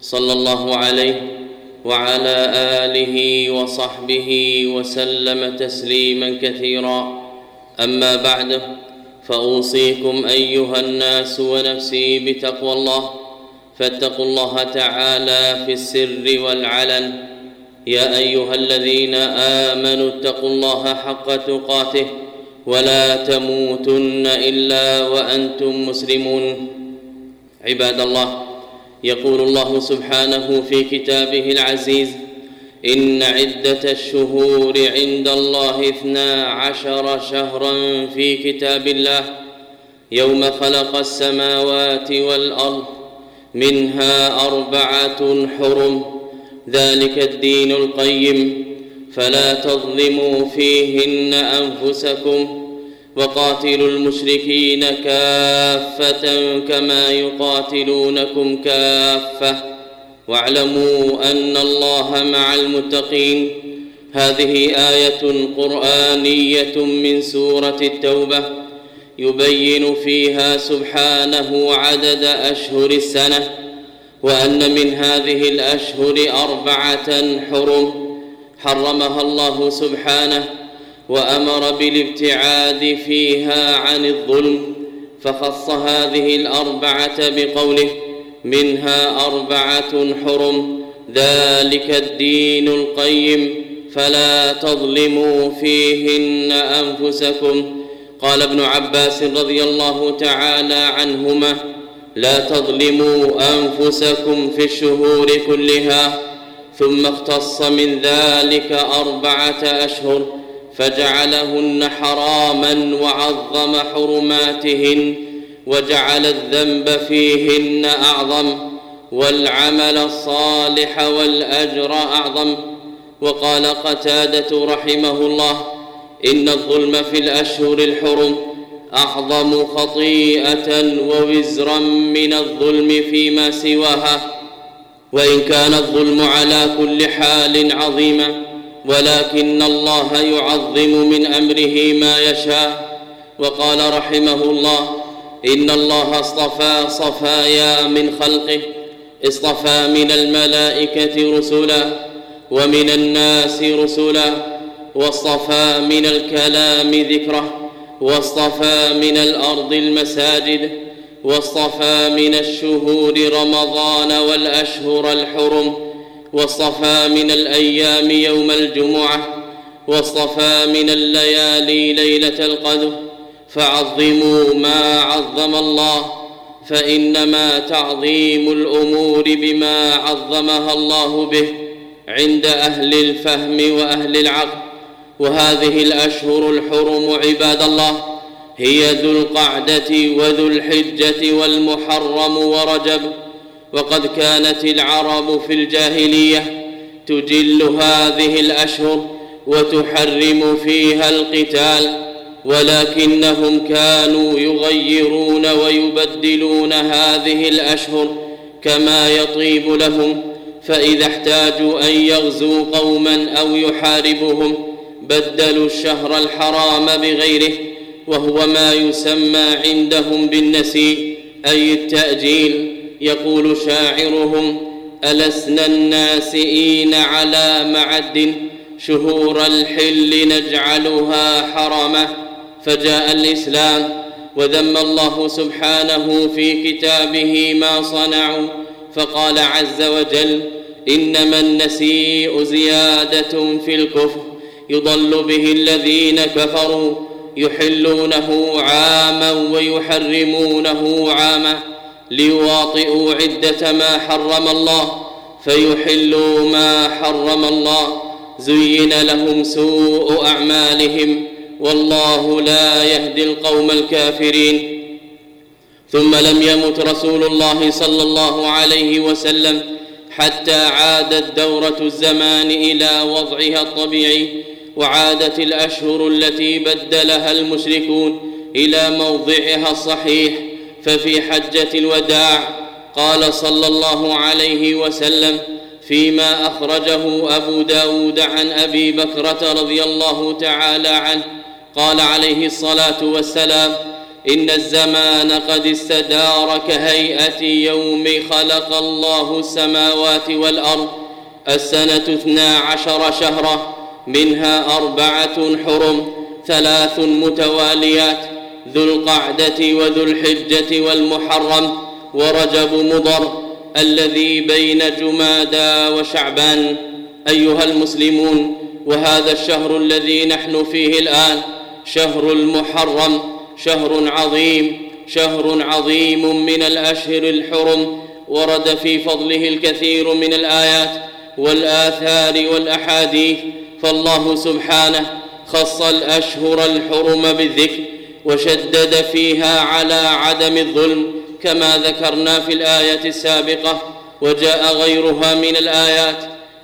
صلى الله عليه وعلى آله وصحبه وسلم تسليما كثيرا. أما بعد فأوصيكم أيها الناس ونفسي بتقوى الله. فاتقوا الله تعالى في السر والعلن. يا أيها الذين آمنوا اتقوا الله حق تقاته ولا تموتن إلا وأنتم مسلمون. عباد الله يقول الله سبحانه في كتابه العزيز إن عدة الشهور عند الله اثنا عشر شهرا في كتاب الله يوم خلق السماوات والأرض منها أربعة حرم ذلك الدين القيم فلا تظلموا فيهن أنفسكم وقاتلوا المشركين كافة كما يقاتلونكم كافة. واعلموا أن الله مع المتقين. هذه آية قرآنية من سورة التوبة. يبين فيها سبحانه عدد أشهر السنة وأن من هذه الأشهر أربعة حرم. حرمها الله سبحانه وأمر بالابتعاد فيها عن الظلم فخص هذه الأربعة بقوله منها أربعة حرم ذلك الدين القيم فلا تظلموا فيهن أنفسكم. قال ابن عباس رضي الله تعالى عنهما لا تظلموا أنفسكم في الشهور كلها. ثم اختص من ذلك أربعة أشهر فجعلهن حراما وعظم حرماتهن وجعل الذنب فيهن أعظم والعمل الصالح والأجر أعظم. وقال قتادة رحمه الله إن الظلم في الأشهر الحرم أعظم خطيئة ووزرا من الظلم فيما سواها وإن كان الظلم على كل حال عظيما. ولكن الله يعظم من أمره ما يشاء. وقال رحمه الله إن الله اصطفى صفايا من خلقه اصطفى من الملائكة رسلا ومن الناس رسلا واصطفى من الكلام ذكره واصطفى من الأرض المساجد واصطفى من الشهور رمضان والأشهر الحرم. واصطفى من الأيام يوم الجمعة واصطفى من الليالي ليلة القدر فعظموا ما عظم الله فإنما تعظيم الأمور بما عظمها الله به عند أهل الفهم وأهل العقل. وهذه الأشهر الحرم عباد الله هي ذو القعدة وذو الحجة والمحرم ورجب. وقد كانت العرب في الجاهلية تجل هذه الأشهر وتحرم فيها القتال ولكنهم كانوا يغيرون ويبدلون هذه الأشهر كما يطيب لهم فإذا احتاجوا أن يغزوا قوما أو يحاربهم بدلوا الشهر الحرام بغيره وهو ما يسمى عندهم بالنسي أي التأجيل. يقول شاعرهم ألسنا الناسئين على معد شهور الحل نجعلها حرمة. فجاء الإسلام وذم الله سبحانه في كتابه ما صنعوا فقال عز وجل إنما النسيء زيادة في الكفر يضل به الذين كفروا يحلونه عاما ويحرمونه عاما. ليواطئوا عدة ما حرم الله فيحلوا ما حرم الله. زين لهم سوء أعمالهم والله لا يهدي القوم الكافرين. ثم لم يمت رسول الله صلى الله عليه وسلم حتى عادت دورة الزمان إلى وضعها الطبيعي وعادت الأشهر التي بدلها المشركون إلى موضعها الصحيح. ففي حجة الوداع قال صلى الله عليه وسلم فيما أخرجه أبو داود عن أبي بكرة رضي الله تعالى عنه قال عليه الصلاة والسلام إن الزمان قد استدار كهيئة يوم خلق الله السماوات والأرض السنة اثنا عشر شهرا منها أربعة حرم ثلاث متواليات ذو القعدة وذو الحجة والمحرم ورجب مضر الذي بين جمادى وشعبان. أيها المسلمون وهذا الشهر الذي نحن فيه الآن شهر المحرم شهر عظيم شهر عظيم من الأشهر الحرم ورد في فضله الكثير من الآيات والآثار والأحاديث. فالله سبحانه خص الأشهر الحرم بالذكر وشدد فيها على عدم الظلم كما ذكرنا في الآية السابقة وجاء غيرها من الآيات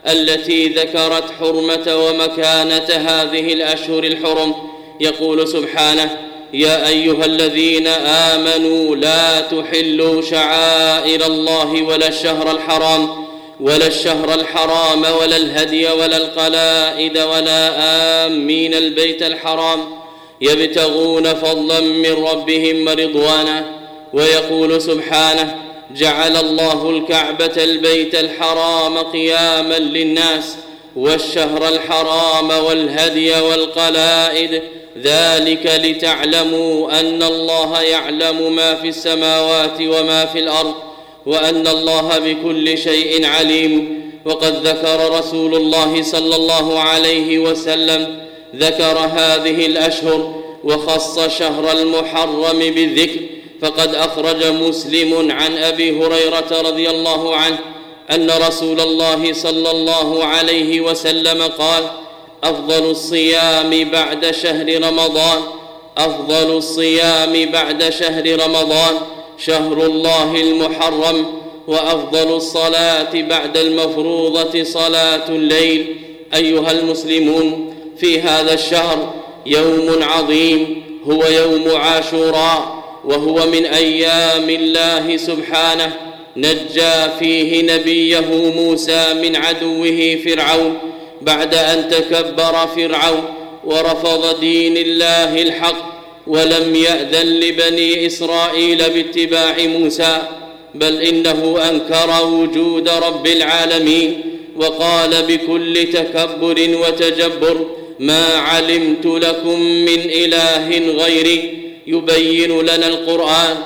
التي ذكرت حرمة ومكانة هذه الأشهر الحرم. يقول سبحانه يا أيها الذين آمنوا لا تحلوا شعائر الله ولا الشهر الحرام ولا الشهر الحرام ولا الهدي ولا القلائد ولا آمين البيت الحرام يبتغون فضلا من ربهم ورضوانا ويقول سبحانه جعل الله الكعبة البيت الحرام قياما للناس والشهر الحرام والهدي والقلائد. ذلك لتعلموا أن الله يعلم ما في السماوات وما في الأرض وأن الله بكل شيء عليم. وقد ذكر رسول الله صلى الله عليه وسلم ذكر هذه الأشهر وخص شهر المحرم بالذكر فقد أخرج مسلم عن أبي هريرة رضي الله عنه أن رسول الله صلى الله عليه وسلم قال أفضل الصيام بعد شهر رمضان أفضل الصيام بعد شهر رمضان شهر الله المحرم وأفضل الصلاة بعد المفروضة صلاة الليل. أيها المسلمون في هذا الشهر يوم عظيم هو يوم عاشوراء وهو من أيام الله سبحانه نجى فيه نبيه موسى من عدوه فرعون بعد أن تكبر فرعون ورفض دين الله الحق ولم يأذن لبني إسرائيل باتباع موسى بل إنه أنكر وجود رب العالمين وقال بكل تكبر وتجبر ما علمت لكم من إله غيري يبين لنا القرآن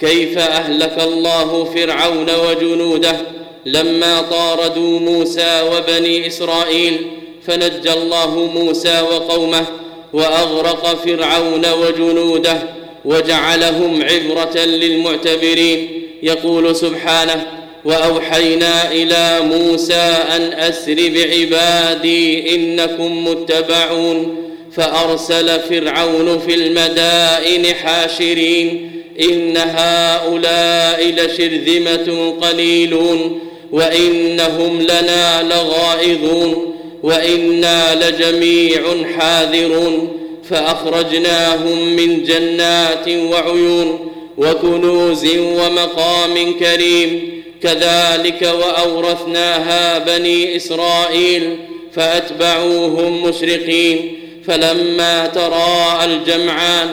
كيف أهلك الله فرعون وجنوده لما طاردوا موسى وبني إسرائيل فنجى الله موسى وقومه وأغرق فرعون وجنوده وجعلهم عبرة للمعتبرين. يقول سبحانه وأوحينا إلى موسى أن أسر بعبادي إنكم متبعون فأرسل فرعون في المدائن حاشرين إن هؤلاء لشرذمة قليلون وإنهم لنا لغائظون وإنا لجميع حاذرون فأخرجناهم من جنات وعيون وكنوز ومقام كريم كذلك وأورثناها بني إسرائيل فأتبعوهم مشرقين فلما تراءى الجمعان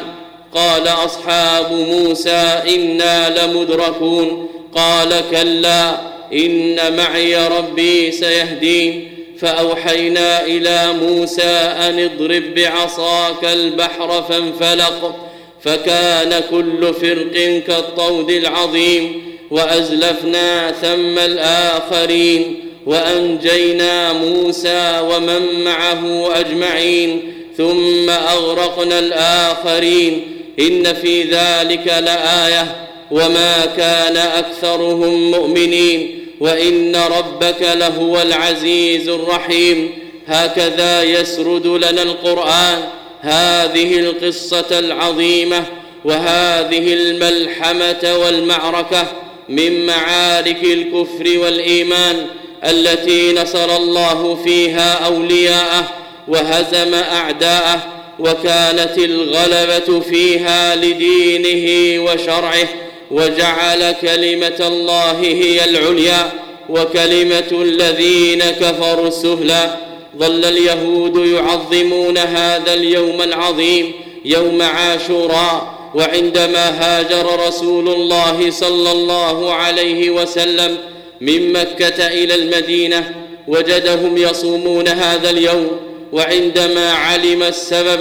قال أصحاب موسى إنا لمدركون قال كلا إن معي ربي سيهدين فأوحينا إلى موسى أن اضرب بعصاك البحر فانفلق فكان كل فرق كالطود العظيم وأزلفنا ثم الآخرين وأنجينا موسى ومن معه أجمعين ثم أغرقنا الآخرين إن في ذلك لآية وما كان أكثرهم مؤمنين وإن ربك لهو العزيز الرحيم هكذا يسرد لنا القرآن هذه القصة العظيمة وهذه الملحمة والمعركة من معارك الكفر والإيمان التي نصر الله فيها أولياءه وهزم أعداءه وكانت الغلبة فيها لدينه وشرعه وجعل كلمة الله هي العليا وكلمة الذين كفروا السفلى ظل اليهود يعظمون هذا اليوم العظيم يوم عاشوراء. وعندما هاجر رسول الله صلى الله عليه وسلم من مكة إلى المدينة وجدهم يصومون هذا اليوم وعندما علم السبب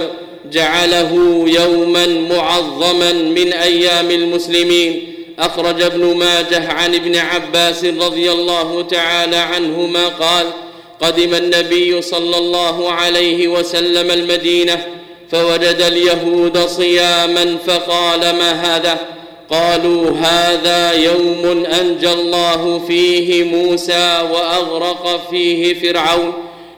جعله يوما معظما من أيام المسلمين. أخرج ابن ماجه عن ابن عباس رضي الله تعالى عنهما قال قدم النبي صلى الله عليه وسلم المدينة فوجد اليهود صياما فقال ما هذا؟ قالوا هذا يوم أنجى الله فيه موسى وأغرق فيه فرعون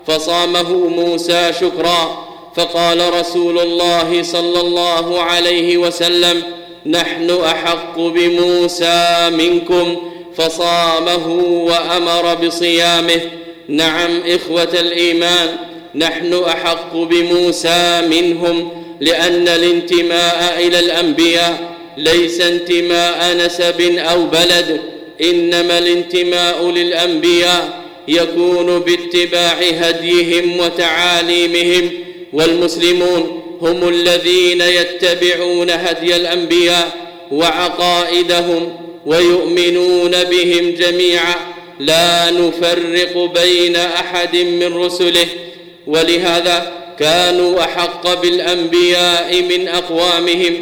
فصامه موسى شكرا. فقال رسول الله صلى الله عليه وسلم نحن أحق بموسى منكم. فصامه وأمر بصيامه. نعم إخوة الإيمان نحن أحق بموسى منهم لأن الانتماء إلى الأنبياء ليس انتماء نسب أو بلد إنما الانتماء للأنبياء يكون باتباع هديهم وتعاليمهم والمسلمون هم الذين يتبعون هدي الأنبياء وعقائدهم ويؤمنون بهم جميعا. لا نفرق بين أحد من رسله ولهذا كانوا أحق بالأنبياء من أقوامهم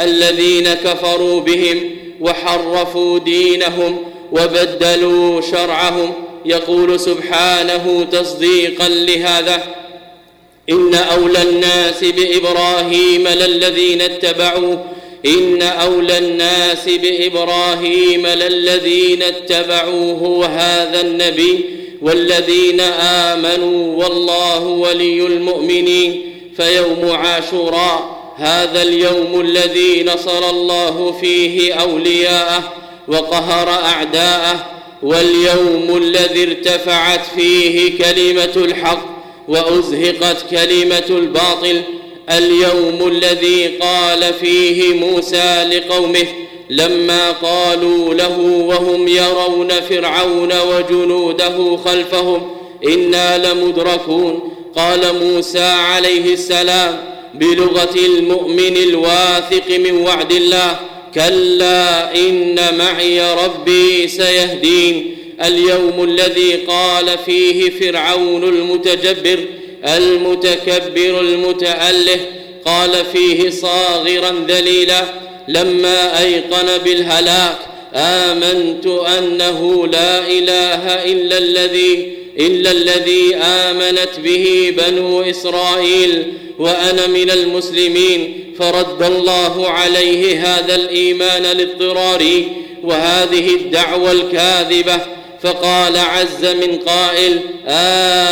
الذين كفروا بهم وحرفوا دينهم وبدلوا شرعهم. يقول سبحانه تصديقا لهذا إن أولى الناس بإبراهيم للذين اتبعوه. إن أولى الناس بإبراهيم للذين اتبعوه. وهذا النبي والذين آمنوا والله ولي المؤمنين فيوم عاشوراء هذا اليوم الذي نصر الله فيه أولياءه وقهر أعداءه واليوم الذي ارتفعت فيه كلمة الحق وأزهقت كلمة الباطل اليوم الذي قال فيه موسى لقومه لما قالوا له وهم يرون فرعون وجنوده خلفهم إنا لمدركون. قال موسى عليه السلام بلغة المؤمن الواثق من وعد الله كلا إن معي ربي سيهدين. اليوم الذي قال فيه فرعون المتجبر المتكبر المتأله قال فيه صاغرا ذليلا لما أيقن بالهلاك آمنت أنه لا إله إلا الذي إلا الذي آمنت به بنو إسرائيل وأنا من المسلمين فرد الله عليه هذا الإيمان الاضطراري وهذه الدعوة الكاذبة فقال عز من قائل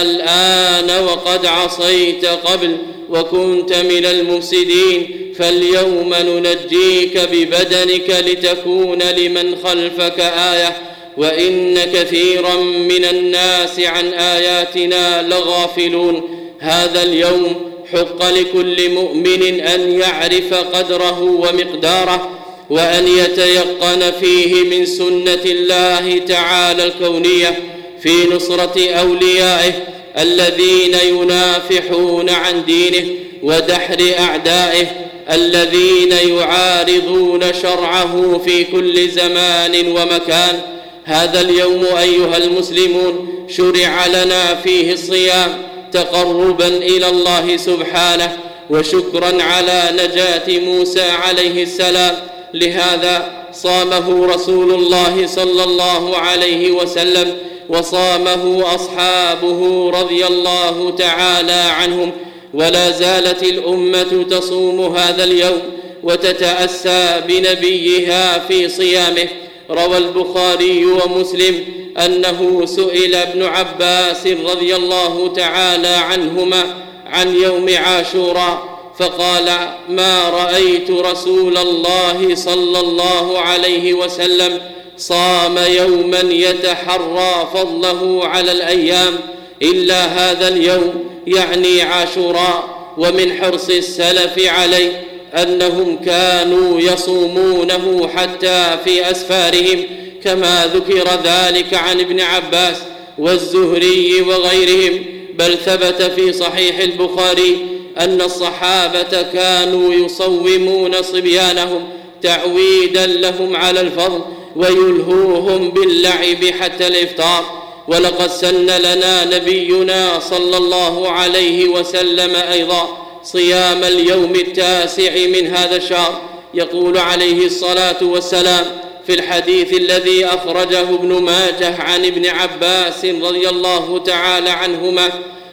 الآن وقد عصيت قبل وكنت من المفسدين فاليوم ننجيك ببدنك لتكون لمن خلفك آية وإن كثيرا من الناس عن آياتنا لغافلون. هذا اليوم حق لكل مؤمن أن يعرف قدره ومقداره وأن يتيقن فيه من سنة الله تعالى الكونية في نصرة أوليائه الذين ينافحون عن دينه ودحر أعدائه الذين يعارضون شرعه في كل زمان ومكان. هذا اليوم أيها المسلمون شرع لنا فيه الصيام تقربا إلى الله سبحانه وشكرا على نجاة موسى عليه السلام. لهذا صامه رسول الله صلى الله عليه وسلم وصامه أصحابه رضي الله تعالى عنهم. ولا زالت الأمة تصوم هذا اليوم وتتأسى بنبيها في صيامه. روى البخاري ومسلم أنه سئل ابن عباس رضي الله تعالى عنهما عن يوم عاشوراء فقال ما رأيت رسول الله صلى الله عليه وسلم صام يوما يتحرى فضله على الأيام إلا هذا اليوم يعني عاشوراء ومن حرص السلف عليه أنهم كانوا يصومونه حتى في أسفارهم كما ذكر ذلك عن ابن عباس والزهري وغيرهم. بل ثبت في صحيح البخاري أن الصحابة كانوا يصومون صبيانهم تعويدا لهم على الفضل ويلهوهم باللعب حتى الإفطار. ولقد سن لنا نبينا صلى الله عليه وسلم أيضا صيام اليوم التاسع من هذا الشهر. يقول عليه الصلاة والسلام في الحديث الذي أخرجه ابن ماجه عن ابن عباس رضي الله تعالى عنهما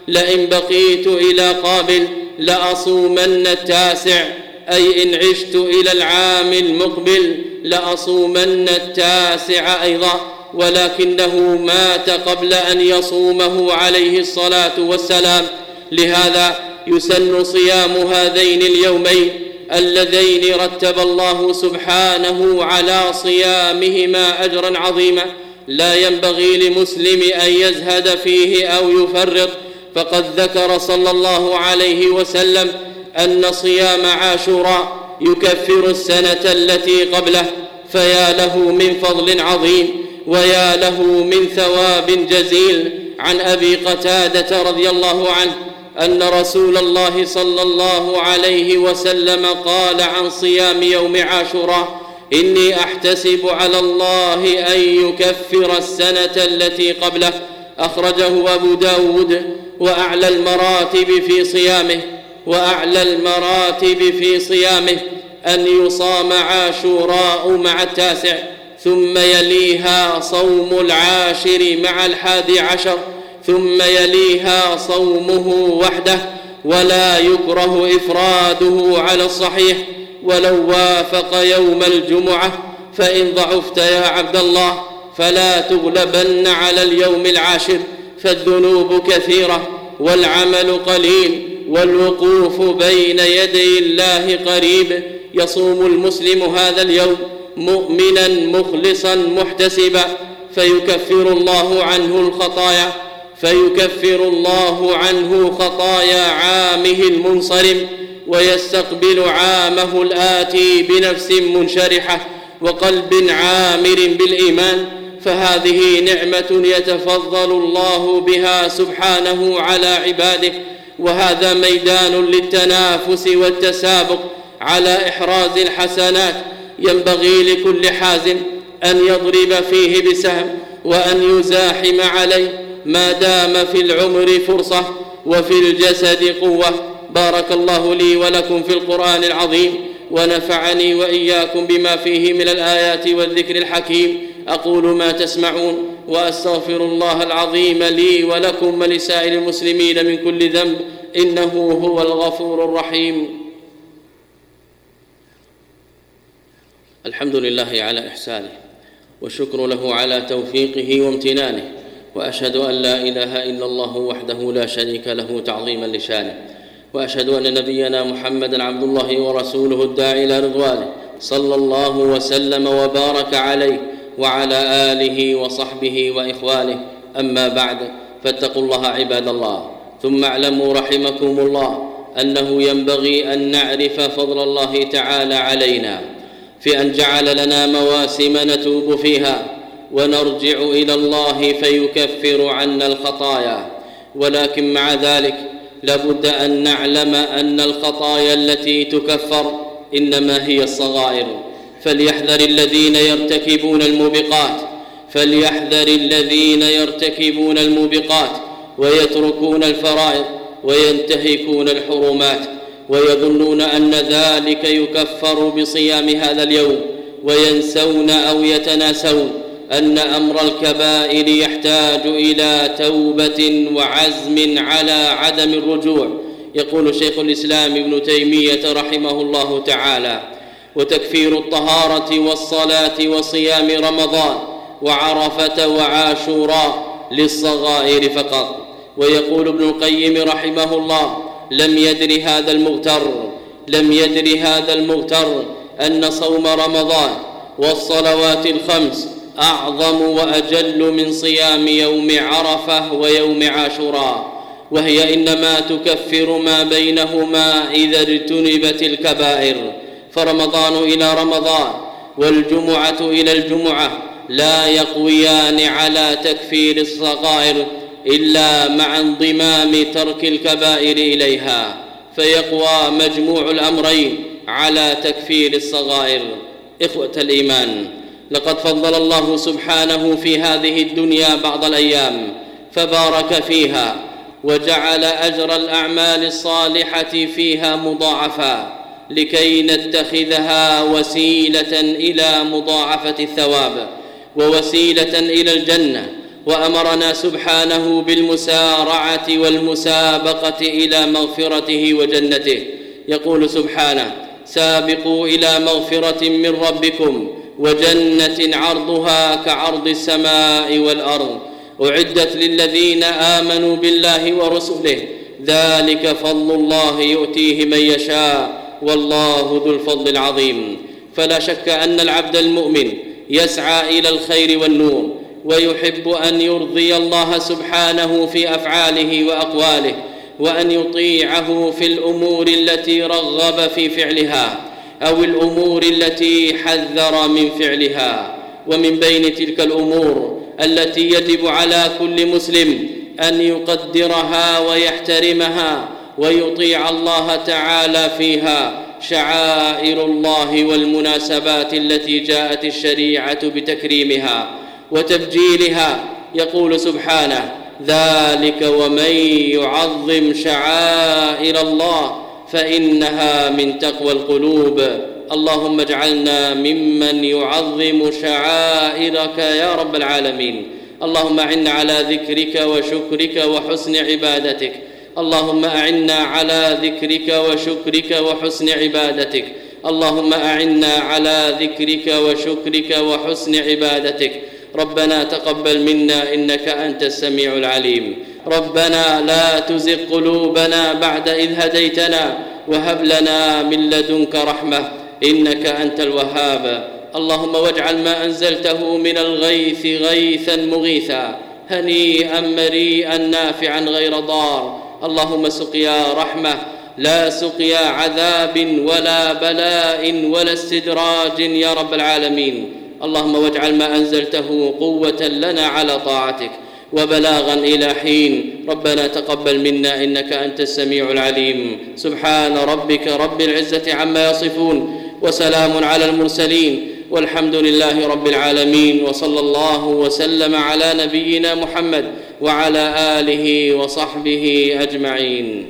لئن بقيت إلى قابل لأصومن التاسع أي إن عشت إلى العام المقبل لأصومن التاسع أيضا. ولكنه مات قبل أن يصومه عليه الصلاة والسلام. لهذا يسن صيام هذين اليومين اللذين رتب الله سبحانه على صيامهما أجرا عظيما. لا ينبغي لمسلم أن يزهد فيه أو يفرط. فقد ذكر صلى الله عليه وسلم أن صيام عاشوراء يكفر السنة التي قبله. فيا له من فضل عظيم. ويا له من ثواب جزيل عن أبي قتادة رضي الله عنه أن رسول الله صلى الله عليه وسلم قال عن صيام يوم عاشوراء إني أحتسب على الله أن يكفر السنة التي قبله. أخرجه أبو داود وأعلى المراتب في صيامه وأعلى المراتب في صيامه أن يصام عاشوراء مع التاسع. ثم يليها صوم العاشر مع الحادي عشر ثم يليها صومه وحده ولا يكره إفراده على الصحيح ولو وافق يوم الجمعة فإن ضعفت يا عبد الله فلا تغلبن على اليوم العاشر فالذنوب كثيرة والعمل قليل والوقوف بين يدي الله قريب يصوم المسلم هذا اليوم. مؤمنا مخلصا محتسبا فيكفر الله عنه الخطايا فيكفر الله عنه خطايا عامه المنصرم ويستقبل عامه الآتي بنفس منشرحة وقلب عامر بالإيمان فهذه نعمة يتفضل الله بها سبحانه على عباده وهذا ميدان للتنافس والتسابق على إحراز الحسنات ينبغي لكل حازم أن يضرب فيه بسهم وأن يزاحم عليه ما دام في العمر فرصة وفي الجسد قوة. بارك الله لي ولكم في القرآن العظيم ونفعني وإياكم بما فيه من الآيات والذكر الحكيم. أقول ما تسمعون وأستغفر الله العظيم لي ولكم ولسائر المسلمين من كل ذنب إنه هو الغفور الرحيم. الحمد لله على إحسانه والشكر له على توفيقه وامتنانه وأشهد أن لا إله إلا الله وحده لا شريك له تعظيما لشانه وأشهد أن نبينا محمدا عبد الله ورسوله الداعي إلى رضوانه صلى الله وسلم وبارك عليه وعلى آله وصحبه وإخوانه. أما بعد فاتقوا الله عباد الله. ثم اعلموا رحمكم الله أنه ينبغي أن نعرف فضل الله تعالى علينا. في أن جعل لنا مواسم نتوب فيها ونرجع إلى الله فيكفر عنا الخطايا. ولكن مع ذلك لابد أن نعلم أن الخطايا التي تكفر إنما هي الصغائر. فليحذر الذين يرتكبون الموبقات فليحذر الذين يرتكبون الموبقات ويتركون الفرائض وينتهكون الحرمات. ويظنون أن ذلك يكفر بصيام هذا اليوم وينسون أو يتناسون أن أمر الكبائر يحتاج إلى توبة وعزم على عدم الرجوع. يقول شيخ الإسلام ابن تيمية رحمه الله تعالى وتكفير الطهارة والصلاة وصيام رمضان وعرفة وعاشوراء للصغائر فقط. ويقول ابن القيم رحمه الله لم يدر هذا المغتر لم يدر هذا المغتر أن صوم رمضان والصلوات الخمس أعظم وأجل من صيام يوم عرفة ويوم عاشوراء وهي إنما تكفر ما بينهما إذا اجتنبت الكبائر. فرمضان إلى رمضان والجمعة إلى الجمعة لا يقويان على تكفير الصغائر إلا مع انضمام ترك الكبائر إليها فيقوى مجموع الأمرين على تكفير الصغائر. إخوة الإيمان لقد فضل الله سبحانه في هذه الدنيا بعض الأيام فبارك فيها وجعل أجر الأعمال الصالحة فيها مضاعفا لكي نتخذها وسيلة إلى مضاعفة الثواب ووسيلة إلى الجنة وأمرنا سبحانه بالمسارعة والمسابقة إلى مغفرته وجنته. يقول سبحانه سابقوا إلى مغفرة من ربكم وجنة عرضها كعرض السماء والأرض. أعدت للذين آمنوا بالله ورسله. ذلك فضل الله يؤتيه من يشاء. والله ذو الفضل العظيم. فلا شك أن العبد المؤمن يسعى إلى الخير والنور. ويحب أن يرضي الله سبحانه في أفعاله وأقواله وأن يطيعه في الأمور التي رغب في فعلها أو الأمور التي حذر من فعلها. ومن بين تلك الأمور التي يجب على كل مسلم أن يقدرها ويحترمها ويطيع الله تعالى فيها شعائر الله والمناسبات التي جاءت الشريعة بتكريمها. وتبجيلها يقول سبحانه ذلك ومن يعظم شعائر الله فإنها من تقوى القلوب. اللهم اجعلنا ممن يعظم شعائرك يا رب العالمين. اللهم أعنا على ذكرك وشكرك وحسن عبادتك. اللهم أعنا على ذكرك وشكرك وحسن عبادتك. اللهم أعنا على ذكرك وشكرك وحسن عبادتك. ربنا تقبل منا إنك أنت السميع العليم. ربنا لا تزغ قلوبنا بعد إذ هديتنا. وهب لنا من لدنك رحمة إنك أنت الوهاب. اللهم واجعل ما أنزلته من الغيث غيثا مغيثا هنيئا مريئا نافعا غير ضار. اللهم سقيا رحمة لا سقيا عذاب ولا بلاء ولا استدراج يا رب العالمين. اللهم واجعل ما أنزلته قوة لنا على طاعتك وبلاغا إلى حين. ربنا تقبل منا إنك أنت السميع العليم. سبحان ربك رب العزة عما يصفون وسلام على المرسلين. والحمد لله رب العالمين. وصلى الله وسلم على نبينا محمد وعلى آله وصحبه أجمعين.